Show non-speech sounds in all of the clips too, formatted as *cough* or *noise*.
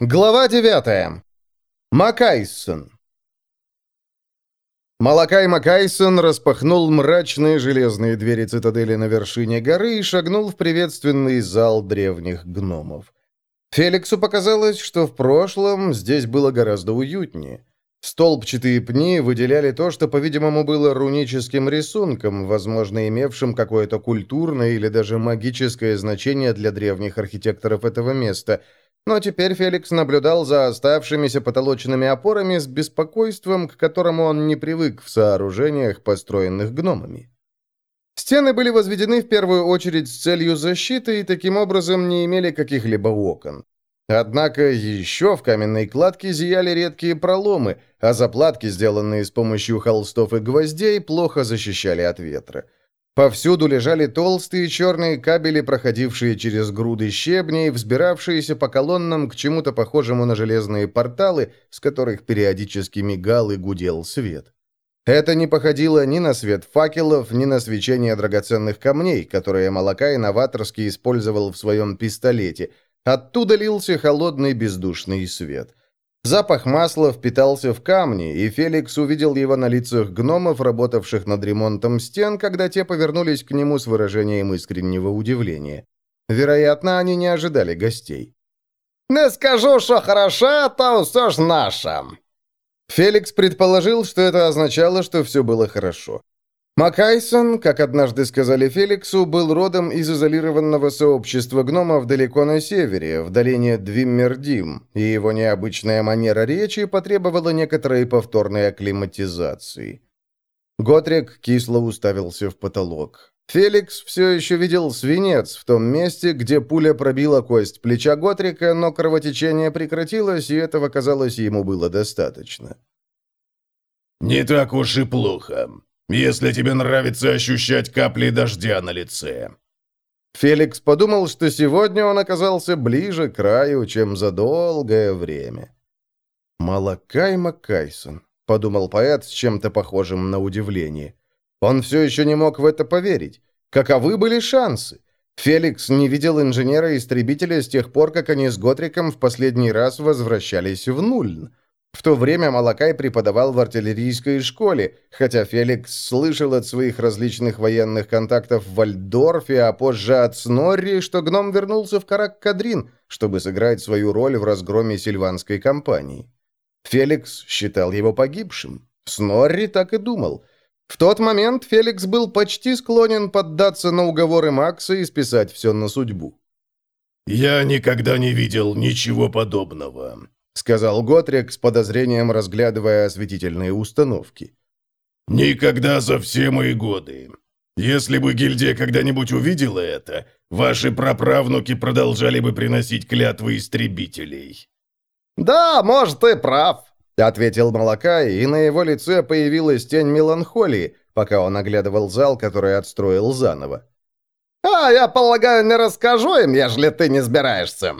Глава 9. Макайсон. Малакай Макайсон распахнул мрачные железные двери цитадели на вершине горы и шагнул в приветственный зал древних гномов. Феликсу показалось, что в прошлом здесь было гораздо уютнее. Столбчатые пни выделяли то, что, по-видимому, было руническим рисунком, возможно, имевшим какое-то культурное или даже магическое значение для древних архитекторов этого места – но теперь Феликс наблюдал за оставшимися потолочными опорами с беспокойством, к которому он не привык в сооружениях, построенных гномами. Стены были возведены в первую очередь с целью защиты и таким образом не имели каких-либо окон. Однако еще в каменной кладке зияли редкие проломы, а заплатки, сделанные с помощью холстов и гвоздей, плохо защищали от ветра. Повсюду лежали толстые черные кабели, проходившие через груды щебней, взбиравшиеся по колоннам к чему-то похожему на железные порталы, с которых периодически мигал и гудел свет. Это не походило ни на свет факелов, ни на свечение драгоценных камней, которые Малакай новаторски использовал в своем пистолете. Оттуда лился холодный бездушный свет. Запах масла впитался в камни, и Феликс увидел его на лицах гномов, работавших над ремонтом стен, когда те повернулись к нему с выражением искреннего удивления. Вероятно, они не ожидали гостей. «Не скажу, что хороша, то все ж наша». Феликс предположил, что это означало, что все было хорошо. Макайсон, как однажды сказали Феликсу, был родом из изолированного сообщества гномов далеко на севере, в долине Двиммердим, и его необычная манера речи потребовала некоторой повторной акклиматизации. Готрик кисло уставился в потолок. Феликс все еще видел свинец в том месте, где пуля пробила кость плеча Готрика, но кровотечение прекратилось, и этого, казалось, ему было достаточно. «Не так уж и плохо», если тебе нравится ощущать капли дождя на лице». Феликс подумал, что сегодня он оказался ближе к краю, чем за долгое время. «Малакай Маккайсон», — подумал поэт с чем-то похожим на удивление. Он все еще не мог в это поверить. Каковы были шансы? Феликс не видел инженера-истребителя с тех пор, как они с Готриком в последний раз возвращались в Нульн. В то время Малакай преподавал в артиллерийской школе, хотя Феликс слышал от своих различных военных контактов в Вальдорфе, а позже от Снорри, что гном вернулся в Карак-Кадрин, чтобы сыграть свою роль в разгроме сильванской кампании. Феликс считал его погибшим. Снорри так и думал. В тот момент Феликс был почти склонен поддаться на уговоры Макса и списать все на судьбу. «Я никогда не видел ничего подобного», — сказал Готрик с подозрением, разглядывая осветительные установки. «Никогда за все мои годы. Если бы гильдия когда-нибудь увидела это, ваши праправнуки продолжали бы приносить клятвы истребителей». «Да, может, ты прав», — ответил Малакай, и на его лице появилась тень меланхолии, пока он оглядывал зал, который отстроил заново. «А, я полагаю, не расскажу им, ежели ты не сбираешься».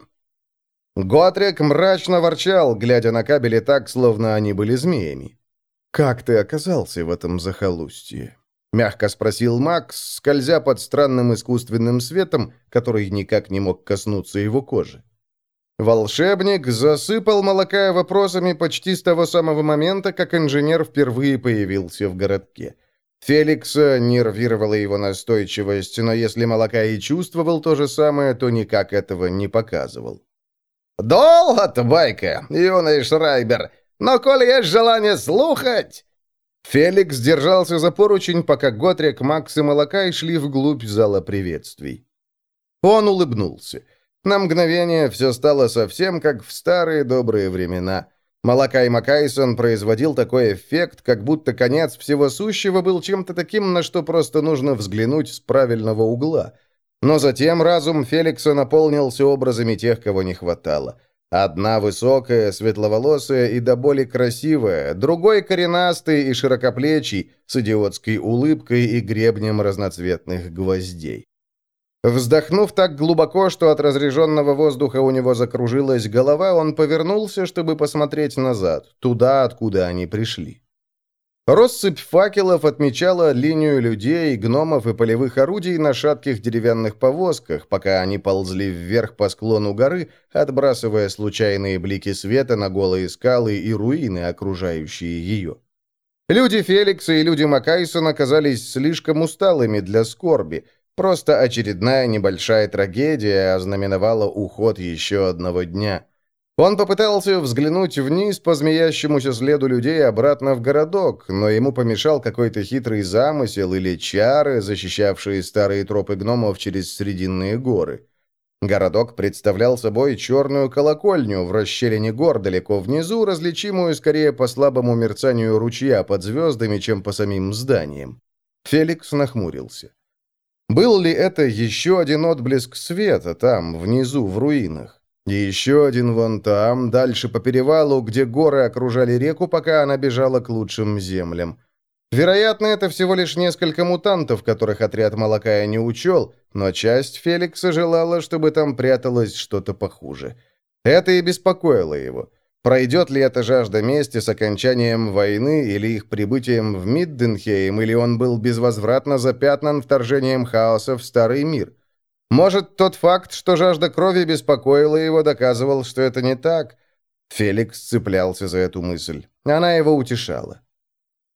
Готрик мрачно ворчал, глядя на кабели так, словно они были змеями. «Как ты оказался в этом захолустье?» — мягко спросил Макс, скользя под странным искусственным светом, который никак не мог коснуться его кожи. Волшебник засыпал Малакая вопросами почти с того самого момента, как инженер впервые появился в городке. Феликса нервировала его настойчивость, но если Малакай и чувствовал то же самое, то никак этого не показывал. «Долго-то байка, юный Шрайбер, но коли есть желание слухать...» Феликс держался за поручень, пока Готрик, Макс и Малакай шли вглубь зала приветствий. Он улыбнулся. На мгновение все стало совсем как в старые добрые времена. Малакай Макайсон производил такой эффект, как будто конец всего сущего был чем-то таким, на что просто нужно взглянуть с правильного угла – но затем разум Феликса наполнился образами тех, кого не хватало. Одна высокая, светловолосая и до боли красивая, другой коренастый и широкоплечий, с идиотской улыбкой и гребнем разноцветных гвоздей. Вздохнув так глубоко, что от разреженного воздуха у него закружилась голова, он повернулся, чтобы посмотреть назад, туда, откуда они пришли. Россыпь факелов отмечала линию людей, гномов и полевых орудий на шатких деревянных повозках, пока они ползли вверх по склону горы, отбрасывая случайные блики света на голые скалы и руины, окружающие ее. Люди Феликса и люди Макайсона оказались слишком усталыми для скорби. Просто очередная небольшая трагедия ознаменовала уход еще одного дня – он попытался взглянуть вниз по змеящемуся следу людей обратно в городок, но ему помешал какой-то хитрый замысел или чары, защищавшие старые тропы гномов через Срединные горы. Городок представлял собой черную колокольню в расщелине гор далеко внизу, различимую скорее по слабому мерцанию ручья под звездами, чем по самим зданиям. Феликс нахмурился. Был ли это еще один отблеск света там, внизу, в руинах? И еще один вон там, дальше по перевалу, где горы окружали реку, пока она бежала к лучшим землям. Вероятно, это всего лишь несколько мутантов, которых отряд Малакая не учел, но часть Феликса желала, чтобы там пряталось что-то похуже. Это и беспокоило его. Пройдет ли эта жажда мести с окончанием войны или их прибытием в Мидденхейм, или он был безвозвратно запятнан вторжением хаоса в Старый мир – может, тот факт, что жажда крови беспокоила его, доказывал, что это не так? Феликс цеплялся за эту мысль. Она его утешала.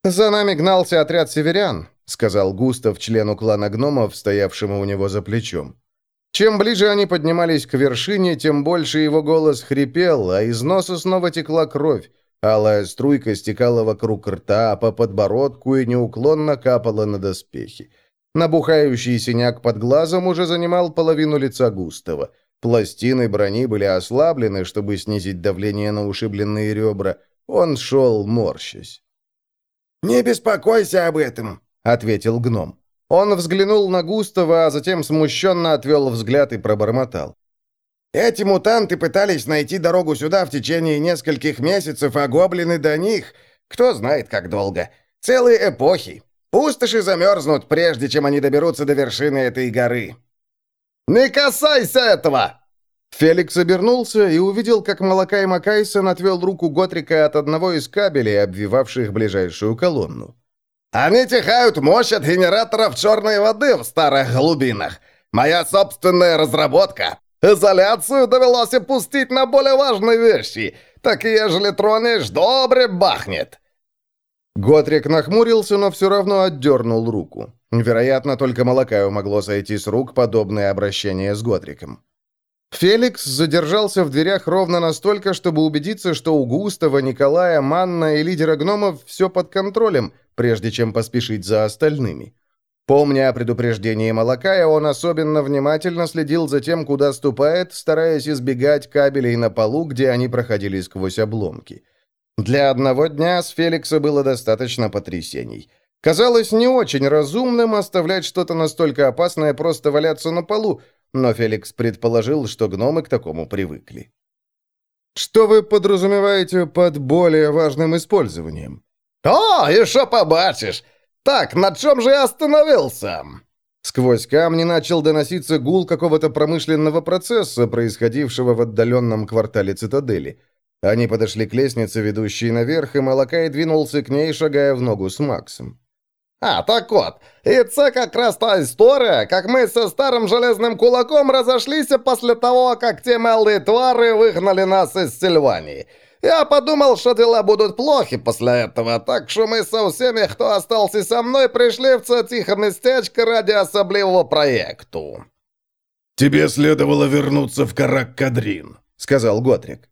«За нами гнался отряд северян», — сказал Густав члену клана гномов, стоявшему у него за плечом. Чем ближе они поднимались к вершине, тем больше его голос хрипел, а из носа снова текла кровь. Алая струйка стекала вокруг рта, по подбородку и неуклонно капала на доспехи. Набухающий синяк под глазом уже занимал половину лица Густава. Пластины брони были ослаблены, чтобы снизить давление на ушибленные ребра. Он шел, морщась. «Не беспокойся об этом», — ответил гном. Он взглянул на Густава, а затем смущенно отвел взгляд и пробормотал. «Эти мутанты пытались найти дорогу сюда в течение нескольких месяцев, а гоблины до них, кто знает как долго. Целые эпохи. Пустоши замерзнут, прежде чем они доберутся до вершины этой горы». «Не касайся этого!» Феликс обернулся и увидел, как Малакай Макайсон отвел руку Готрика от одного из кабелей, обвивавших ближайшую колонну. «Они тихают мощь от генераторов черной воды в старых глубинах. Моя собственная разработка. Изоляцию довелось опустить на более важные вещи. Так ежели тронешь, добре бахнет. Готрик нахмурился, но все равно отдернул руку. Вероятно, только Малакаю могло сойти с рук подобное обращение с Готриком. Феликс задержался в дверях ровно настолько, чтобы убедиться, что у Густава, Николая, Манна и лидера гномов все под контролем, прежде чем поспешить за остальными. Помня о предупреждении Малакая, он особенно внимательно следил за тем, куда ступает, стараясь избегать кабелей на полу, где они проходили сквозь обломки. Для одного дня с Феликса было достаточно потрясений. Казалось не очень разумным оставлять что-то настолько опасное просто валяться на полу, но Феликс предположил, что гномы к такому привыкли. «Что вы подразумеваете под более важным использованием?» «О, еще побачишь! Так, на чем же я остановился?» Сквозь камни начал доноситься гул какого-то промышленного процесса, происходившего в отдаленном квартале цитадели. Они подошли к лестнице, ведущей наверх, и Малакай двинулся к ней, шагая в ногу с Максом. «А, так вот, и это как раз та история, как мы со старым железным кулаком разошлись после того, как те малые твари выгнали нас из Сильвании. Я подумал, что дела будут плохи после этого, так что мы со всеми, кто остался со мной, пришли в це тихе местечко ради особливого проекту». «Тебе следовало вернуться в Карак-Кадрин», — сказал Готрик.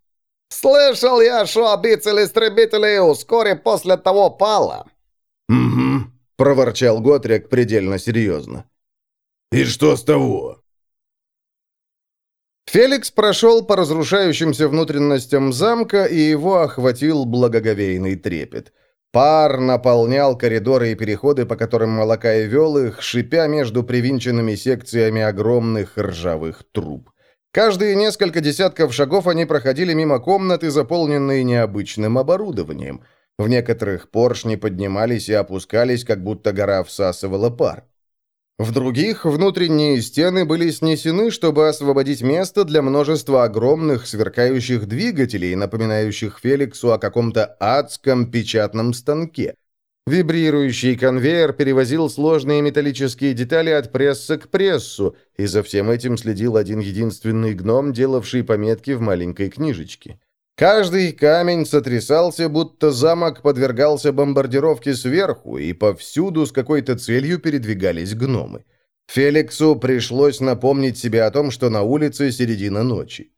«Слышал я, что обитель истребителей вскоре после того пала». «Угу», — проворчал Готрик предельно серьезно. «И что с того?» Феликс прошел по разрушающимся внутренностям замка, и его охватил благоговейный трепет. Пар наполнял коридоры и переходы, по которым Малакай вел их, шипя между привинченными секциями огромных ржавых труб. Каждые несколько десятков шагов они проходили мимо комнаты, заполненные необычным оборудованием. В некоторых поршни поднимались и опускались, как будто гора всасывала пар. В других внутренние стены были снесены, чтобы освободить место для множества огромных сверкающих двигателей, напоминающих Феликсу о каком-то адском печатном станке. Вибрирующий конвейер перевозил сложные металлические детали от пресса к прессу, и за всем этим следил один единственный гном, делавший пометки в маленькой книжечке. Каждый камень сотрясался, будто замок подвергался бомбардировке сверху, и повсюду с какой-то целью передвигались гномы. Феликсу пришлось напомнить себе о том, что на улице середина ночи.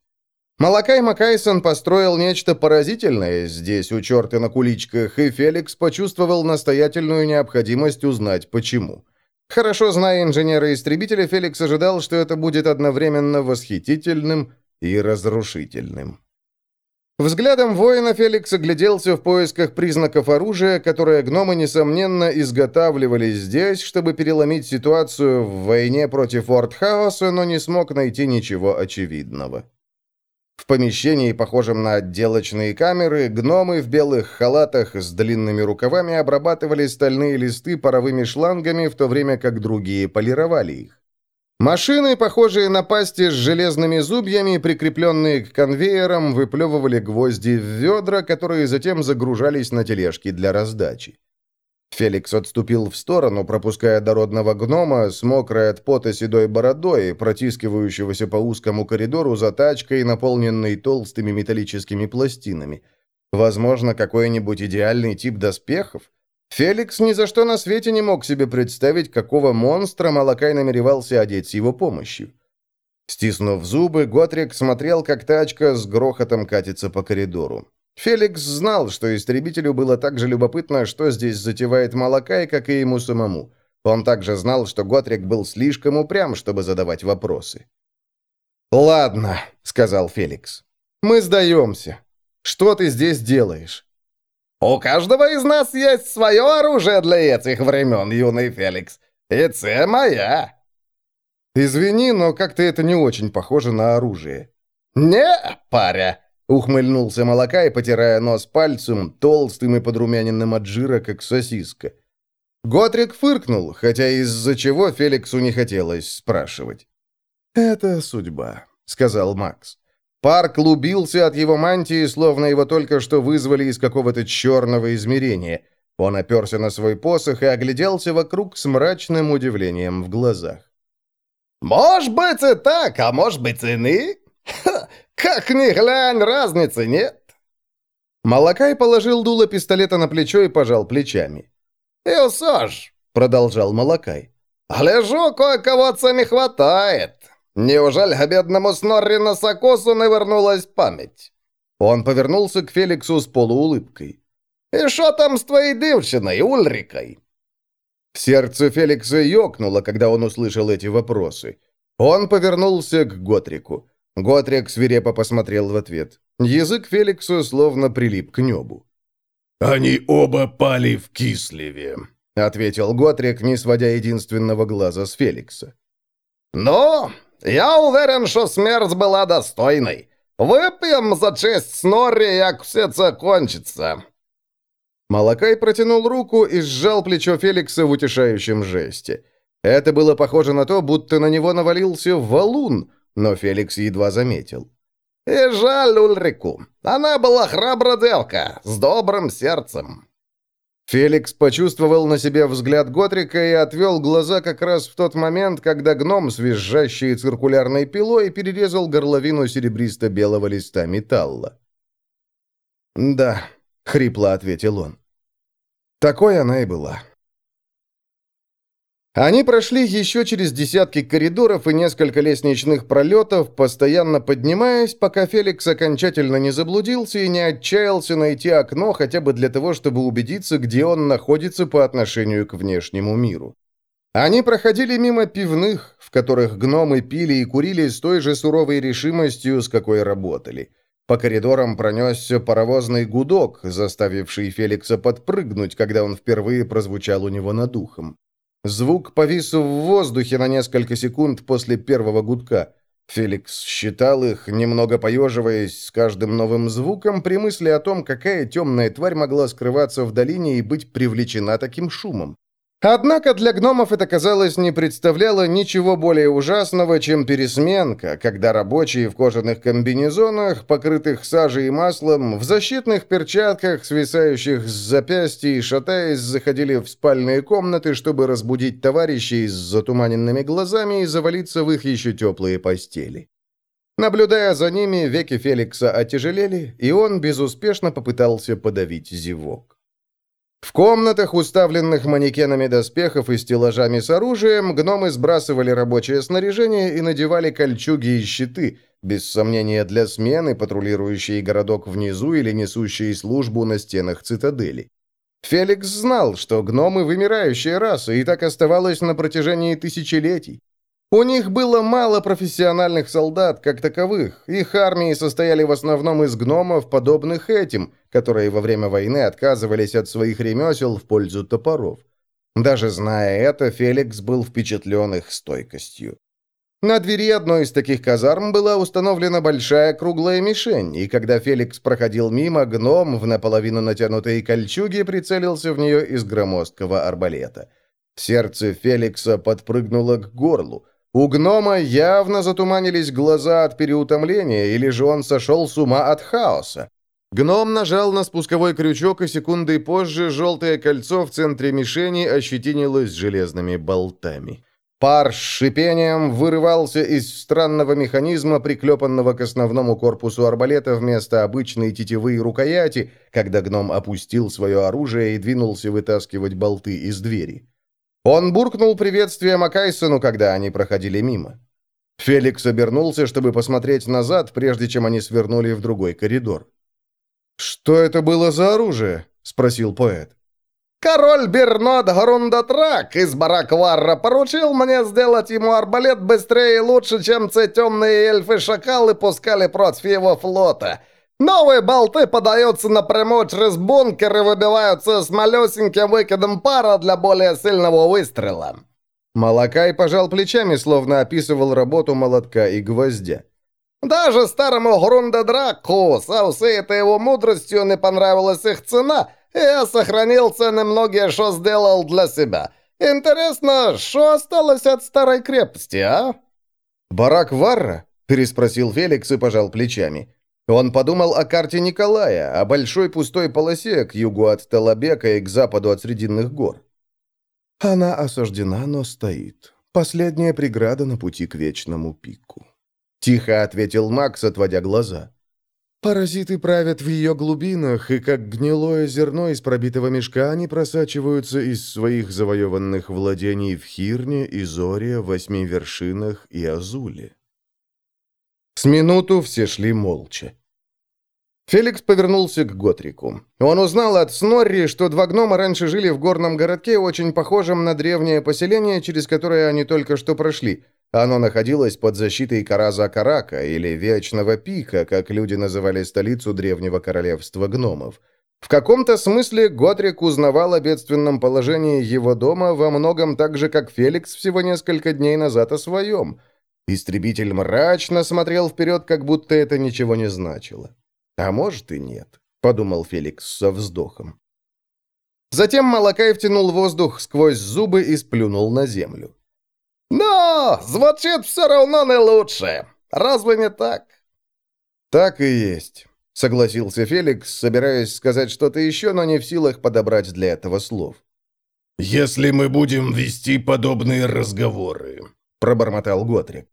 Малакай Макайсон построил нечто поразительное здесь, у черта на куличках, и Феликс почувствовал настоятельную необходимость узнать, почему. Хорошо зная инженера-истребителя, Феликс ожидал, что это будет одновременно восхитительным и разрушительным. Взглядом воина Феликс огляделся в поисках признаков оружия, которое гномы, несомненно, изготавливали здесь, чтобы переломить ситуацию в войне против Ортхауса, но не смог найти ничего очевидного. В помещении, похожем на отделочные камеры, гномы в белых халатах с длинными рукавами обрабатывали стальные листы паровыми шлангами, в то время как другие полировали их. Машины, похожие на пасти с железными зубьями, прикрепленные к конвейерам, выплевывали гвозди в ведра, которые затем загружались на тележки для раздачи. Феликс отступил в сторону, пропуская дородного гнома с мокрой от пота седой бородой, протискивающегося по узкому коридору за тачкой, наполненной толстыми металлическими пластинами. Возможно, какой-нибудь идеальный тип доспехов? Феликс ни за что на свете не мог себе представить, какого монстра Малакай намеревался одеть с его помощью. Стиснув зубы, Готрик смотрел, как тачка с грохотом катится по коридору. Феликс знал, что истребителю было так же любопытно, что здесь затевает Малакай, как и ему самому. Он также знал, что Готрик был слишком упрям, чтобы задавать вопросы. «Ладно», — сказал Феликс. «Мы сдаемся. Что ты здесь делаешь?» «У каждого из нас есть свое оружие для этих времен, юный Феликс. И це моя». «Извини, но как-то это не очень похоже на оружие». «Не, паря», — ухмыльнулся Молокай, потирая нос пальцем, толстым и подрумяненным от жира, как сосиска. Готрик фыркнул, хотя из-за чего Феликсу не хотелось спрашивать. «Это судьба», — сказал Макс. Пар клубился от его мантии, словно его только что вызвали из какого-то черного измерения. Он оперся на свой посох и огляделся вокруг с мрачным удивлением в глазах. «Может быть и так, а может быть и не. *laughs* Как ни глянь, разницы нет». Малакай положил дуло пистолета на плечо и пожал плечами. «И все ж», — продолжал Малакай, — «гляжу, кое-кого-то не хватает. Неужели бедному Снорри Носокосу навернулась память?» Он повернулся к Феликсу с полуулыбкой. «И что там с твоей девчиной, Ульрикой?» Сердце Феликса ёкнуло, когда он услышал эти вопросы. Он повернулся к Готрику. Готрик свирепо посмотрел в ответ. Язык Феликса словно прилип к небу. «Они оба пали в Кислеве», — ответил Готрик, не сводя единственного глаза с Феликса. «Ну, я уверен, що смерть была достойной. Выпьем за честь Снорри, як все це кончится». Малакай протянул руку и сжал плечо Феликса в утешающем жесте. Это было похоже на то, будто на него навалился валун, но Феликс едва заметил. «И жаль Ульрику. Она была храбра девка, с добрым сердцем». Феликс почувствовал на себе взгляд Готрика и отвел глаза как раз в тот момент, когда гном с визжащей циркулярной пилой перерезал горловину серебристо-белого листа металла. «Да», — хрипло ответил он. «Такой она и была». Они прошли еще через десятки коридоров и несколько лестничных пролетов, постоянно поднимаясь, пока Феликс окончательно не заблудился и не отчаялся найти окно хотя бы для того, чтобы убедиться, где он находится по отношению к внешнему миру. Они проходили мимо пивных, в которых гномы пили и курили с той же суровой решимостью, с какой работали. По коридорам пронесся паровозный гудок, заставивший Феликса подпрыгнуть, когда он впервые прозвучал у него над ухом. Звук повис в воздухе на несколько секунд после первого гудка. Феликс считал их, немного поеживаясь с каждым новым звуком, при мысли о том, какая темная тварь могла скрываться в долине и быть привлечена таким шумом. Однако для гномов это, казалось, не представляло ничего более ужасного, чем пересменка, когда рабочие в кожаных комбинезонах, покрытых сажей и маслом, в защитных перчатках, свисающих с запястья и шатаясь, заходили в спальные комнаты, чтобы разбудить товарищей с затуманенными глазами и завалиться в их еще теплые постели. Наблюдая за ними, веки Феликса отяжелели, и он безуспешно попытался подавить зевок. В комнатах, уставленных манекенами доспехов и стеллажами с оружием, гномы сбрасывали рабочее снаряжение и надевали кольчуги и щиты, без сомнения для смены, патрулирующие городок внизу или несущие службу на стенах цитадели. Феликс знал, что гномы – вымирающая раса, и так оставалось на протяжении тысячелетий. У них было мало профессиональных солдат, как таковых. Их армии состояли в основном из гномов, подобных этим, которые во время войны отказывались от своих ремесел в пользу топоров. Даже зная это, Феликс был впечатлен их стойкостью. На двери одной из таких казарм была установлена большая круглая мишень, и когда Феликс проходил мимо, гном в наполовину натянутой кольчуге прицелился в нее из громоздкого арбалета. Сердце Феликса подпрыгнуло к горлу. У гнома явно затуманились глаза от переутомления, или же он сошел с ума от хаоса. Гном нажал на спусковой крючок, и секундой позже желтое кольцо в центре мишени ощетинилось железными болтами. Пар с шипением вырывался из странного механизма, приклепанного к основному корпусу арбалета вместо обычной тетивы и рукояти, когда гном опустил свое оружие и двинулся вытаскивать болты из двери. Он буркнул приветствие Макайсону, когда они проходили мимо. Феликс обернулся, чтобы посмотреть назад, прежде чем они свернули в другой коридор. «Что это было за оружие?» — спросил поэт. «Король Бернод Грундатрак из Баракварра поручил мне сделать ему арбалет быстрее и лучше, чем те темные эльфы-шакалы пускали против его флота. Новые болты подаются напрямую через бункер и выбиваются с малюсеньким выкидом пара для более сильного выстрела». Малакай пожал плечами, словно описывал работу молотка и гвоздя. «Даже старому Грундадраку со всей этой его мудростью не понравилась их цена, и я сохранил цены многие, что сделал для себя. Интересно, что осталось от старой крепости, а?» «Барак Варра?» – переспросил Феликс и пожал плечами. Он подумал о карте Николая, о большой пустой полосе к югу от Талабека и к западу от Срединных гор. Она осаждена, но стоит. Последняя преграда на пути к вечному пику. Тихо ответил Макс, отводя глаза. Паразиты правят в ее глубинах, и как гнилое зерно из пробитого мешка они просачиваются из своих завоеванных владений в Хирне, Изоре, Восьми Вершинах и Азуле. С минуту все шли молча. Феликс повернулся к Готрику. Он узнал от Снорри, что два гнома раньше жили в горном городке, очень похожем на древнее поселение, через которое они только что прошли. Оно находилось под защитой Караза Карака, или Вечного Пика, как люди называли столицу древнего королевства гномов. В каком-то смысле Готрик узнавал о бедственном положении его дома во многом так же, как Феликс всего несколько дней назад о своем – Истребитель мрачно смотрел вперед, как будто это ничего не значило. «А может и нет», — подумал Феликс со вздохом. Затем Малакай втянул воздух сквозь зубы и сплюнул на землю. «Но звучит все равно не лучше. Разве не так?» «Так и есть», — согласился Феликс, собираясь сказать что-то еще, но не в силах подобрать для этого слов. «Если мы будем вести подобные разговоры», — пробормотал Готрик.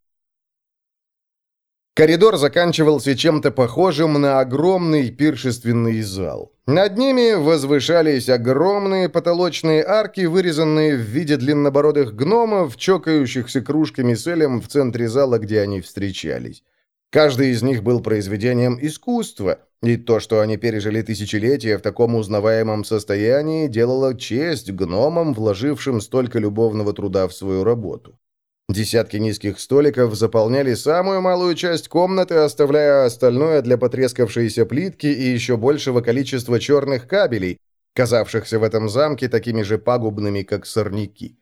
Коридор заканчивался чем-то похожим на огромный пиршественный зал. Над ними возвышались огромные потолочные арки, вырезанные в виде длиннобородых гномов, чокающихся кружками с элем в центре зала, где они встречались. Каждый из них был произведением искусства, и то, что они пережили тысячелетия в таком узнаваемом состоянии, делало честь гномам, вложившим столько любовного труда в свою работу. Десятки низких столиков заполняли самую малую часть комнаты, оставляя остальное для потрескавшейся плитки и еще большего количества черных кабелей, казавшихся в этом замке такими же пагубными, как сорняки.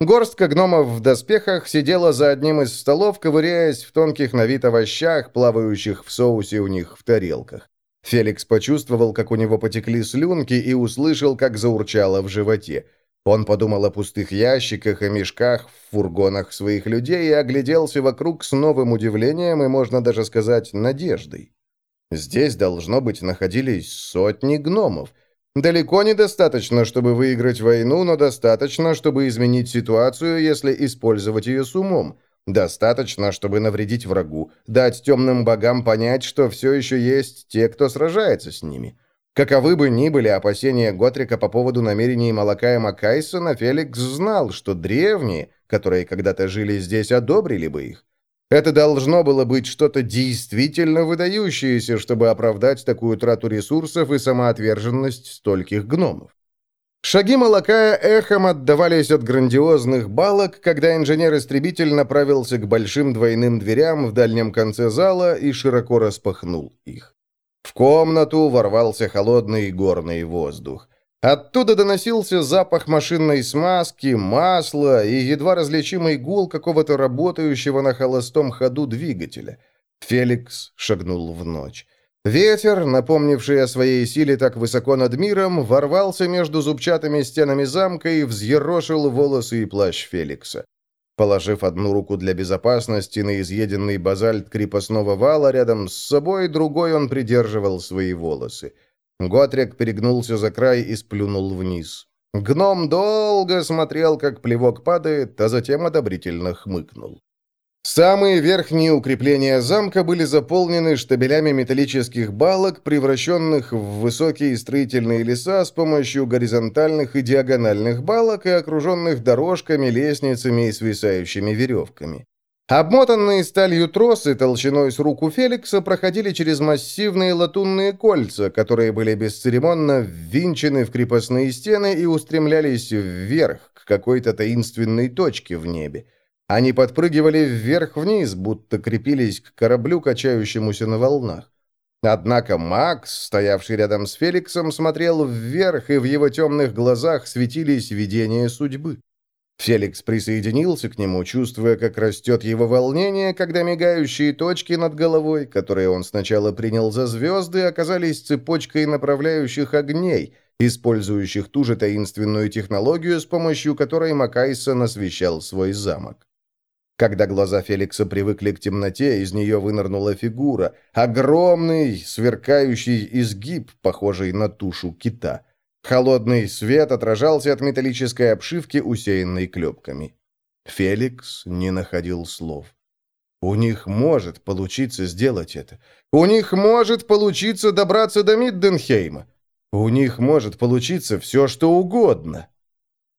Горстка гномов в доспехах сидела за одним из столов, ковыряясь в тонких на вид овощах, плавающих в соусе у них в тарелках. Феликс почувствовал, как у него потекли слюнки, и услышал, как заурчало в животе. Он подумал о пустых ящиках и мешках в фургонах своих людей и огляделся вокруг с новым удивлением и, можно даже сказать, надеждой. Здесь, должно быть, находились сотни гномов. Далеко недостаточно, чтобы выиграть войну, но достаточно, чтобы изменить ситуацию, если использовать ее с умом. Достаточно, чтобы навредить врагу, дать темным богам понять, что все еще есть те, кто сражается с ними. Каковы бы ни были опасения Готрика по поводу намерений Малакая Макайсона, Феликс знал, что древние, которые когда-то жили здесь, одобрили бы их. Это должно было быть что-то действительно выдающееся, чтобы оправдать такую трату ресурсов и самоотверженность стольких гномов. Шаги Малакая эхом отдавались от грандиозных балок, когда инженер-истребитель направился к большим двойным дверям в дальнем конце зала и широко распахнул их. В комнату ворвался холодный горный воздух. Оттуда доносился запах машинной смазки, масла и едва различимый гул какого-то работающего на холостом ходу двигателя. Феликс шагнул в ночь. Ветер, напомнивший о своей силе так высоко над миром, ворвался между зубчатыми стенами замка и взъерошил волосы и плащ Феликса. Положив одну руку для безопасности на изъеденный базальт крепостного вала рядом с собой, другой он придерживал свои волосы. Готрик перегнулся за край и сплюнул вниз. Гном долго смотрел, как плевок падает, а затем одобрительно хмыкнул. Самые верхние укрепления замка были заполнены штабелями металлических балок, превращенных в высокие строительные леса с помощью горизонтальных и диагональных балок и окруженных дорожками, лестницами и свисающими веревками. Обмотанные сталью тросы толщиной с руку Феликса проходили через массивные латунные кольца, которые были бесцеремонно ввинчены в крепостные стены и устремлялись вверх, к какой-то таинственной точке в небе. Они подпрыгивали вверх-вниз, будто крепились к кораблю, качающемуся на волнах. Однако Макс, стоявший рядом с Феликсом, смотрел вверх, и в его темных глазах светились видения судьбы. Феликс присоединился к нему, чувствуя, как растет его волнение, когда мигающие точки над головой, которые он сначала принял за звезды, оказались цепочкой направляющих огней, использующих ту же таинственную технологию, с помощью которой Макайсон освещал свой замок. Когда глаза Феликса привыкли к темноте, из нее вынырнула фигура. Огромный, сверкающий изгиб, похожий на тушу кита. Холодный свет отражался от металлической обшивки, усеянной клепками. Феликс не находил слов. У них может получиться сделать это. У них может получиться добраться до Мидденхейма. У них может получиться все, что угодно.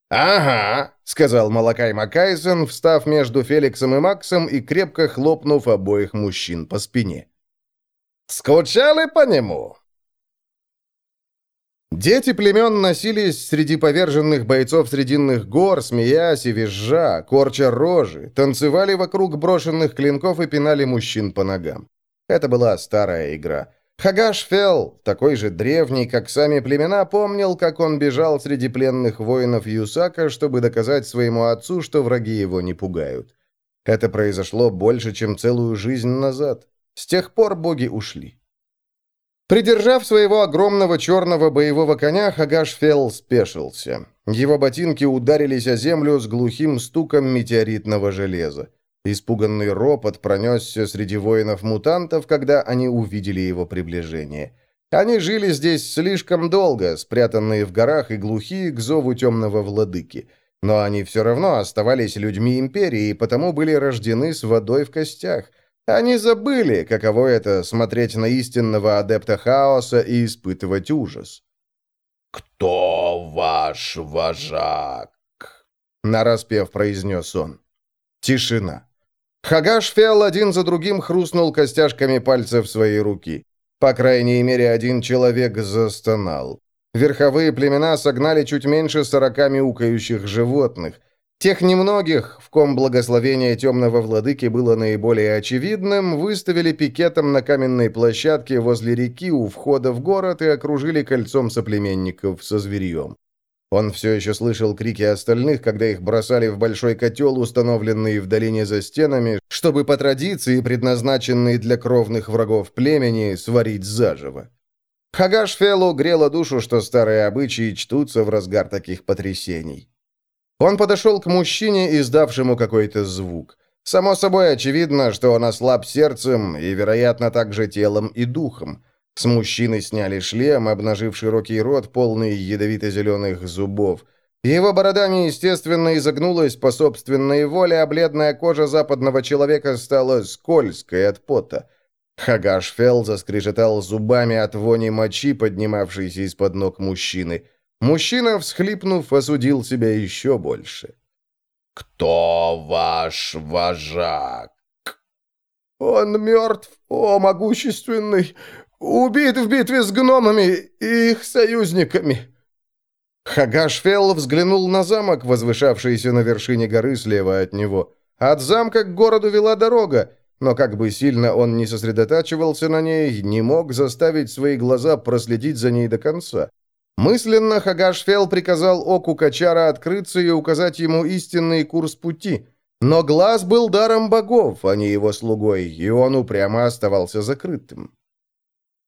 «Ага», — сказал Малакай Макайсон, встав между Феликсом и Максом и крепко хлопнув обоих мужчин по спине. «Скучали по нему?» Дети племен носились среди поверженных бойцов Срединных гор, смеясь и визжа, корча рожи, танцевали вокруг брошенных клинков и пинали мужчин по ногам. Это была старая игра. Хагашфел, такой же древний, как сами племена, помнил, как он бежал среди пленных воинов Юсака, чтобы доказать своему отцу, что враги его не пугают. Это произошло больше, чем целую жизнь назад. С тех пор боги ушли. Придержав своего огромного черного боевого коня, Хагашфел спешился. Его ботинки ударились о землю с глухим стуком метеоритного железа. Испуганный ропот пронесся среди воинов-мутантов, когда они увидели его приближение. Они жили здесь слишком долго, спрятанные в горах и глухие к зову темного владыки. Но они все равно оставались людьми империи, и потому были рождены с водой в костях. Они забыли, каково это смотреть на истинного адепта хаоса и испытывать ужас. «Кто ваш вожак?» — нараспев произнес он. Тишина. Хагаш Фиал один за другим хрустнул костяшками пальцев своей руки. По крайней мере, один человек застонал. Верховые племена согнали чуть меньше сорока мяукающих животных. Тех немногих, в ком благословение темного владыки было наиболее очевидным, выставили пикетом на каменной площадке возле реки у входа в город и окружили кольцом соплеменников со зверьем. Он все еще слышал крики остальных, когда их бросали в большой котел, установленный в долине за стенами, чтобы по традиции, предназначенной для кровных врагов племени, сварить заживо. Хагаш Феллу грело душу, что старые обычаи чтутся в разгар таких потрясений. Он подошел к мужчине, издавшему какой-то звук. Само собой очевидно, что он ослаб сердцем и, вероятно, также телом и духом. С мужчины сняли шлем, обнажив широкий рот, полный ядовито-зеленых зубов. Его борода неестественно изогнулась по собственной воле, а бледная кожа западного человека стала скользкой от пота. Хагашфел заскрежетал зубами от вони мочи, поднимавшейся из-под ног мужчины. Мужчина, всхлипнув, осудил себя еще больше. «Кто ваш вожак?» «Он мертв, о могущественный! Убит в битве с гномами и их союзниками!» Хагашфел взглянул на замок, возвышавшийся на вершине горы слева от него. От замка к городу вела дорога, но как бы сильно он не сосредотачивался на ней, не мог заставить свои глаза проследить за ней до конца. Мысленно Хагашфел приказал оку Качара открыться и указать ему истинный курс пути. Но глаз был даром богов, а не его слугой, и он упрямо оставался закрытым.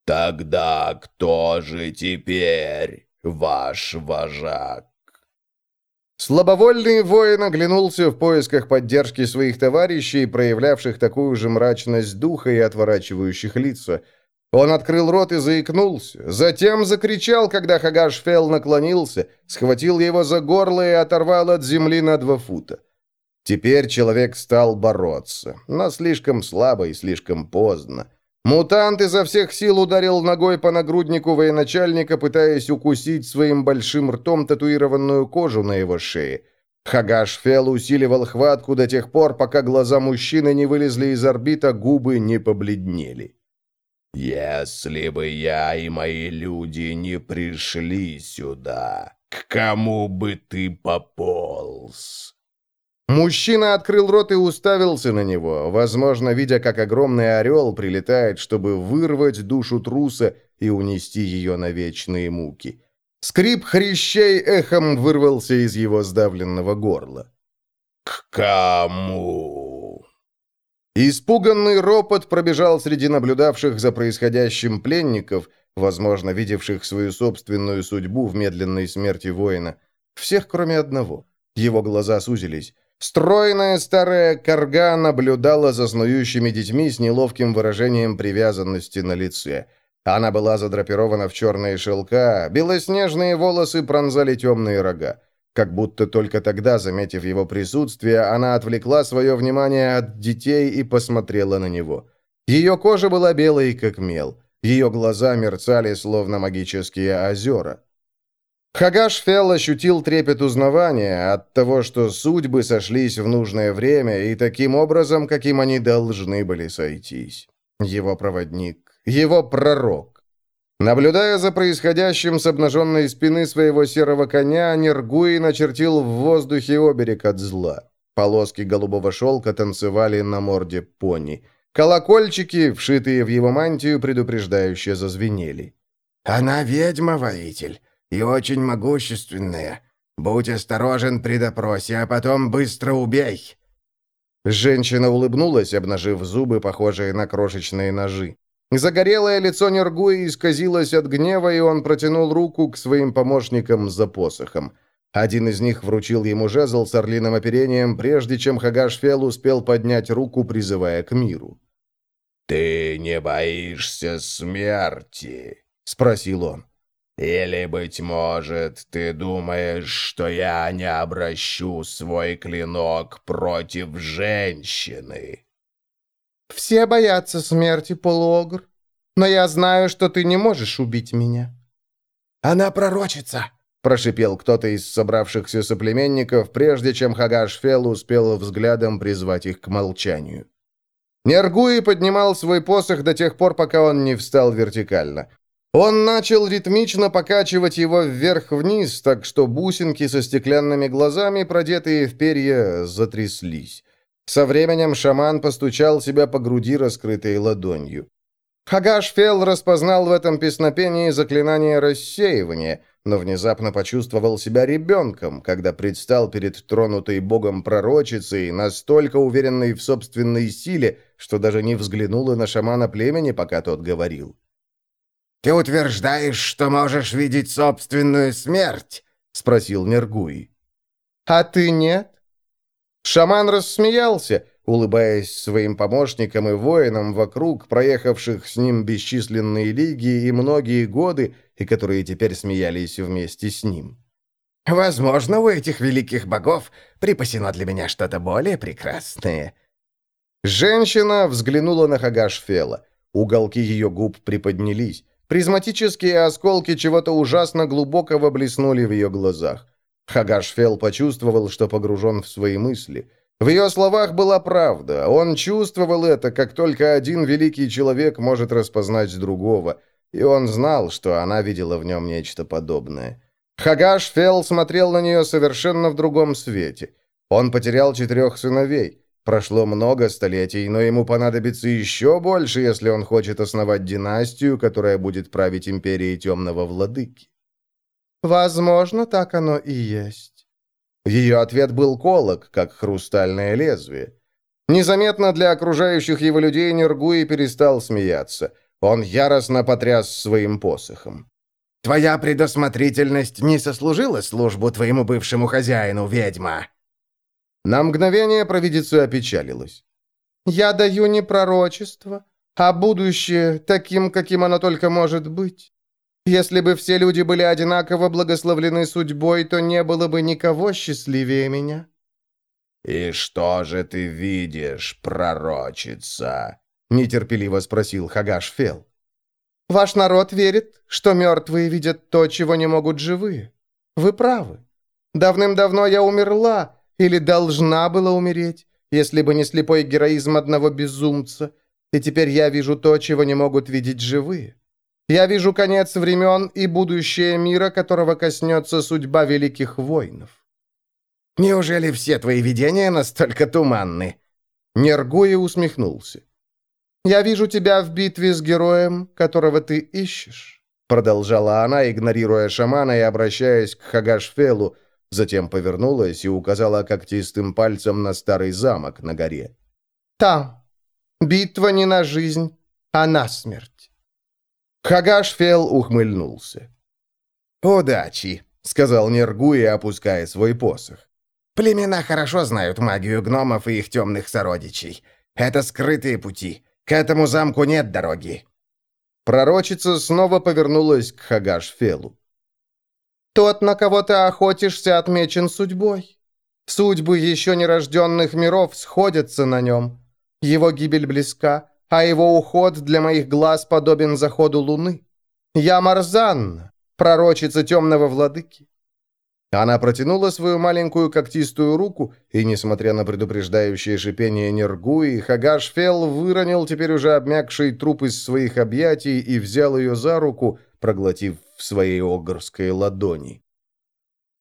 «Тогда кто же теперь ваш вожак?» Слабовольный воин оглянулся в поисках поддержки своих товарищей, проявлявших такую же мрачность духа и отворачивающих лица. Он открыл рот и заикнулся, затем закричал, когда Хагашфел наклонился, схватил его за горло и оторвал от земли на два фута. Теперь человек стал бороться, но слишком слабо и слишком поздно. Мутант изо всех сил ударил ногой по нагруднику военачальника, пытаясь укусить своим большим ртом татуированную кожу на его шее. Хагаш Фел усиливал хватку до тех пор, пока глаза мужчины не вылезли из орбита, губы не побледнели. «Если бы я и мои люди не пришли сюда, к кому бы ты пополз?» Мужчина открыл рот и уставился на него, возможно, видя, как огромный орел прилетает, чтобы вырвать душу труса и унести ее на вечные муки. Скрип хрящей эхом вырвался из его сдавленного горла. «К кому?» Испуганный ропот пробежал среди наблюдавших за происходящим пленников, возможно, видевших свою собственную судьбу в медленной смерти воина. Всех, кроме одного. Его глаза сузились. Стройная старая корга наблюдала за снующими детьми с неловким выражением привязанности на лице. Она была задрапирована в черные шелка, белоснежные волосы пронзали темные рога. Как будто только тогда, заметив его присутствие, она отвлекла свое внимание от детей и посмотрела на него. Ее кожа была белой, как мел. Ее глаза мерцали, словно магические озера. Хагаш Фел ощутил трепет узнавания от того, что судьбы сошлись в нужное время и таким образом, каким они должны были сойтись. Его проводник, его пророк. Наблюдая за происходящим с обнаженной спины своего серого коня, Нергуи начертил в воздухе оберег от зла. Полоски голубого шелка танцевали на морде пони. Колокольчики, вшитые в его мантию, предупреждающе зазвенели. «Она ведьма, воитель и очень могущественная. Будь осторожен при допросе, а потом быстро убей!» Женщина улыбнулась, обнажив зубы, похожие на крошечные ножи. Загорелое лицо Нергуи исказилось от гнева, и он протянул руку к своим помощникам за посохом. Один из них вручил ему жезл с орлиным оперением, прежде чем Хагашфел успел поднять руку, призывая к миру. «Ты не боишься смерти?» — спросил он. Или, быть может, ты думаешь, что я не обращу свой клинок против женщины?» «Все боятся смерти, полуогр, но я знаю, что ты не можешь убить меня». «Она пророчица!» — прошипел кто-то из собравшихся соплеменников, прежде чем Хагашфел успел взглядом призвать их к молчанию. Нергуи поднимал свой посох до тех пор, пока он не встал вертикально. Он начал ритмично покачивать его вверх-вниз, так что бусинки со стеклянными глазами, продетые в перья, затряслись. Со временем шаман постучал себя по груди, раскрытой ладонью. Хагаш Фел распознал в этом песнопении заклинание рассеивания, но внезапно почувствовал себя ребенком, когда предстал перед тронутой богом пророчицей, настолько уверенной в собственной силе, что даже не взглянула на шамана племени, пока тот говорил. «Ты утверждаешь, что можешь видеть собственную смерть?» — спросил Нергуй. А ты нет?» Шаман рассмеялся, улыбаясь своим помощникам и воинам вокруг, проехавших с ним бесчисленные лиги и многие годы, и которые теперь смеялись вместе с ним. «Возможно, у этих великих богов припасено для меня что-то более прекрасное». Женщина взглянула на Хагашфела. Уголки ее губ приподнялись. Призматические осколки чего-то ужасно глубокого блеснули в ее глазах. Хагашфел почувствовал, что погружен в свои мысли. В ее словах была правда. Он чувствовал это, как только один великий человек может распознать другого. И он знал, что она видела в нем нечто подобное. Хагашфел смотрел на нее совершенно в другом свете. Он потерял четырех сыновей. Прошло много столетий, но ему понадобится еще больше, если он хочет основать династию, которая будет править империей темного владыки. «Возможно, так оно и есть». Ее ответ был колок, как хрустальное лезвие. Незаметно для окружающих его людей Нергуи перестал смеяться. Он яростно потряс своим посохом. «Твоя предусмотрительность не сослужила службу твоему бывшему хозяину, ведьма!» На мгновение провидица опечалилась. «Я даю не пророчество, а будущее таким, каким оно только может быть. Если бы все люди были одинаково благословлены судьбой, то не было бы никого счастливее меня». «И что же ты видишь, пророчица?» — нетерпеливо спросил Хагаш Фел. «Ваш народ верит, что мертвые видят то, чего не могут живые. Вы правы. Давным-давно я умерла, или должна была умереть, если бы не слепой героизм одного безумца, и теперь я вижу то, чего не могут видеть живые. Я вижу конец времен и будущее мира, которого коснется судьба великих воинов. Неужели все твои видения настолько туманны?» Нергуя усмехнулся. «Я вижу тебя в битве с героем, которого ты ищешь», продолжала она, игнорируя шамана и обращаясь к Хагашфелу, затем повернулась и указала когтистым пальцем на старый замок на горе. «Там. Битва не на жизнь, а на смерть». Хагашфел ухмыльнулся. «Удачи», — сказал Нергуи, опуская свой посох. «Племена хорошо знают магию гномов и их темных сородичей. Это скрытые пути. К этому замку нет дороги». Пророчица снова повернулась к Хагашфелу. Тот, на кого ты охотишься, отмечен судьбой. Судьбы еще нерожденных миров сходятся на нем. Его гибель близка, а его уход для моих глаз подобен заходу луны. Я Марзан, пророчица темного владыки. Она протянула свою маленькую когтистую руку, и, несмотря на предупреждающее шипение Нергуи, Хагашфел выронил теперь уже обмякший труп из своих объятий и взял ее за руку, проглотив в своей огрской ладони.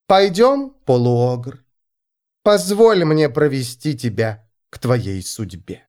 «Пойдем, полуогр. Позволь мне провести тебя к твоей судьбе».